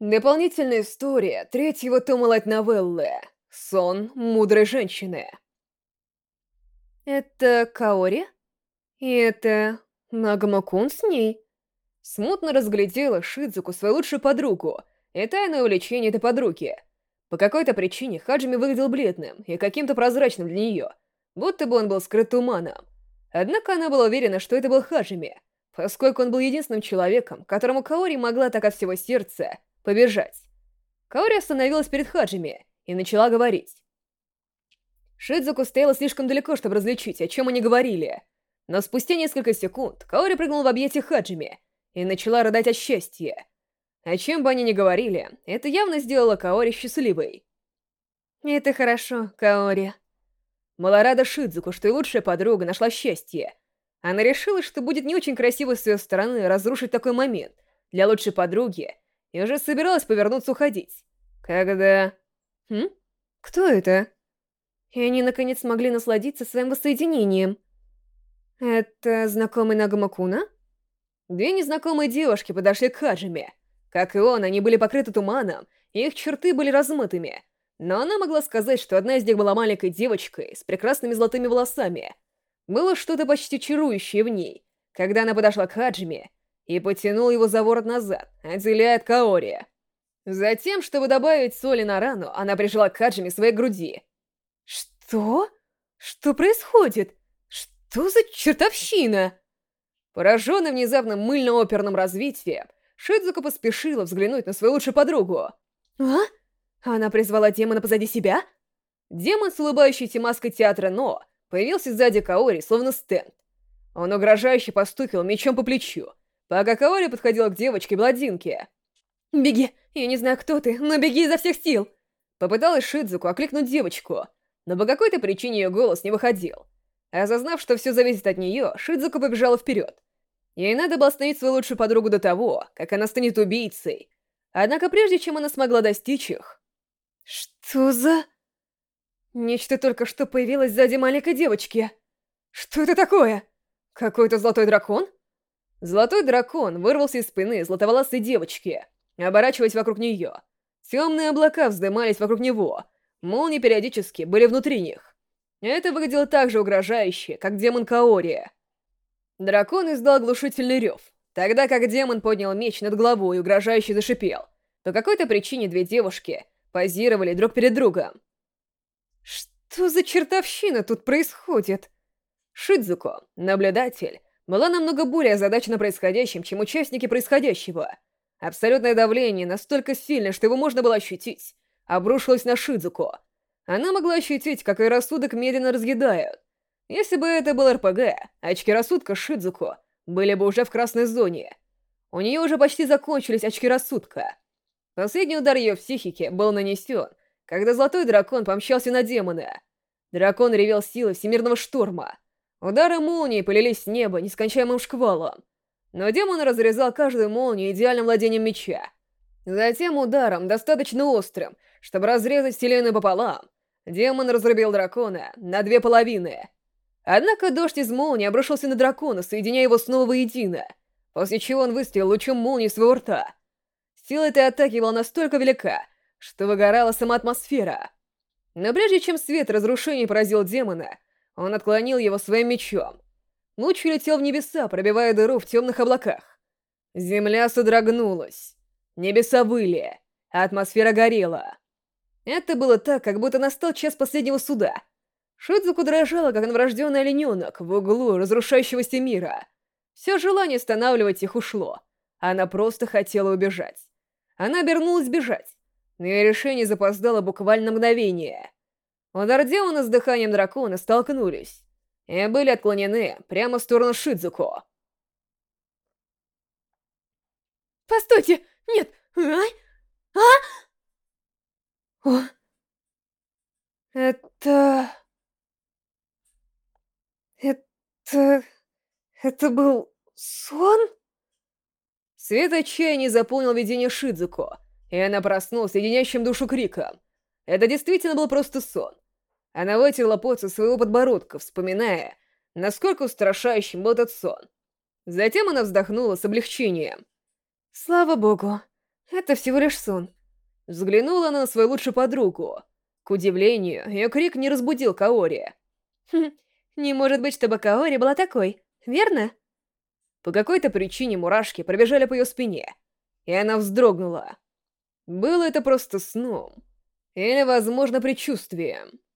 Дополнительная история третьего тома лайт-новеллы «Сон мудрой женщины». Это Каори? И это Нагамакун с ней? Смутно разглядела Шидзуку свою лучшую подругу и тайное увлечение этой подруги. По какой-то причине Хаджими выглядел бледным и каким-то прозрачным для нее, будто бы он был скрыт туманом. Однако она была уверена, что это был Хаджими, поскольку он был единственным человеком, которому Каори могла так от всего сердца побежать. Каори остановилась перед Хаджими и начала говорить. Шидзуку стояла слишком далеко, чтобы различить, о чем они говорили. Но спустя несколько секунд Каори прыгнула в объятия Хаджими и начала рыдать от счастья. О чем бы они ни говорили, это явно сделало Каори счастливой. «Это хорошо, Каори». Была рада Шидзуку, что и лучшая подруга нашла счастье. Она решила, что будет не очень красиво с ее стороны разрушить такой момент для лучшей подруги и уже собиралась повернуться уходить. Когда... Хм? Кто это? И они наконец смогли насладиться своим воссоединением. Это знакомый Нагамакуна? Две незнакомые девушки подошли к Хаджиме. Как и он, они были покрыты туманом, и их черты были размытыми. Но она могла сказать, что одна из них была маленькой девочкой с прекрасными золотыми волосами. Было что-то почти чарующее в ней. Когда она подошла к Хаджиме, и потянул его за ворот назад, отделяя от Каори. Затем, чтобы добавить соли на рану, она прижала к Хаджиме своей груди. «Что? Что происходит? Что за чертовщина?» Пораженный внезапным мыльно-оперным развитием, Шидзука поспешила взглянуть на свою лучшую подругу. «А? Она призвала демона позади себя?» Демон с улыбающейся маской театра «Но» появился сзади Каори, словно стенд. Он угрожающе постукивал мечом по плечу, пока Каори подходила к девочке-бладинке. «Беги! Я не знаю, кто ты, но беги изо всех сил!» Попыталась Шидзуку окликнуть девочку, но по какой-то причине ее голос не выходил. Осознав, что все зависит от нее, Шидзуку побежала вперед. Ей надо было остановить свою лучшую подругу до того, как она станет убийцей. Однако прежде чем она смогла достичь их... Что за... Нечто только что появилось сзади маленькой девочки. Что это такое? Какой-то золотой дракон? Золотой дракон вырвался из спины златоволосой девочки, оборачиваясь вокруг нее. Темные облака вздымались вокруг него, молнии периодически были внутри них. Это выглядело так же угрожающе, как демон Каори. Дракон издал глушительный рев, тогда как демон поднял меч над головой и угрожающе зашипел. По какой-то причине две девушки позировали друг перед другом. Что за чертовщина тут происходит? Шидзуко, наблюдатель, была намного более озадачена происходящим, чем участники происходящего. Абсолютное давление настолько сильное, что его можно было ощутить, обрушилось на Шидзуко. Она могла ощутить, как и рассудок медленно разъедают. Если бы это был РПГ, очки рассудка Шидзуко были бы уже в красной зоне. У нее уже почти закончились очки рассудка. Последний удар ее психики был нанесен, когда Золотой Дракон помчался на демона. Дракон ревел силы всемирного шторма — Удары молнии полились с неба нескончаемым шквалом. Но демон разрезал каждую молнию идеальным владением меча. Затем ударом, достаточно острым, чтобы разрезать вселенную пополам, демон разрубил дракона на две половины. Однако дождь из молнии обрушился на дракона, соединяя его снова воедино, после чего он выстрелил лучом молнии своего рта. Сила этой атаки была настолько велика, что выгорала сама атмосфера. Но прежде чем свет разрушения поразил демона, он отклонил его своим мечом. Луч улетел в небеса, пробивая дыру в темных облаках. Земля содрогнулась. Небеса выли, а атмосфера горела. Это было так, как будто настал час последнего суда. Шидзуку дрожала, как новорожденный олененок в углу разрушающегося мира. Все желание останавливать их ушло. Она просто хотела убежать. Она обернулась бежать, но ее решение запоздало буквально мгновение. Удар демона с дыханием дракона столкнулись и были отклонены прямо в сторону Шидзуко. «Постойте! Нет! А? А? О! Это... Это... Это был сон?» Свет отчаяния заполнил видение Шидзуко, и она проснулась леденящим душу криком. Это действительно был просто сон. Она вытерла пот со своего подбородка, вспоминая, насколько устрашающим был этот сон. Затем она вздохнула с облегчением. «Слава богу, Это всего лишь сон. Взглянула она на свою лучшую подругу. К удивлению, ее крик не разбудил Каори. Хм, не может быть, чтобы Каори была такой, верно? По какой-то причине мурашки пробежали по ее спине, и она вздрогнула. Было это просто сном. Или, возможно, предчувствием.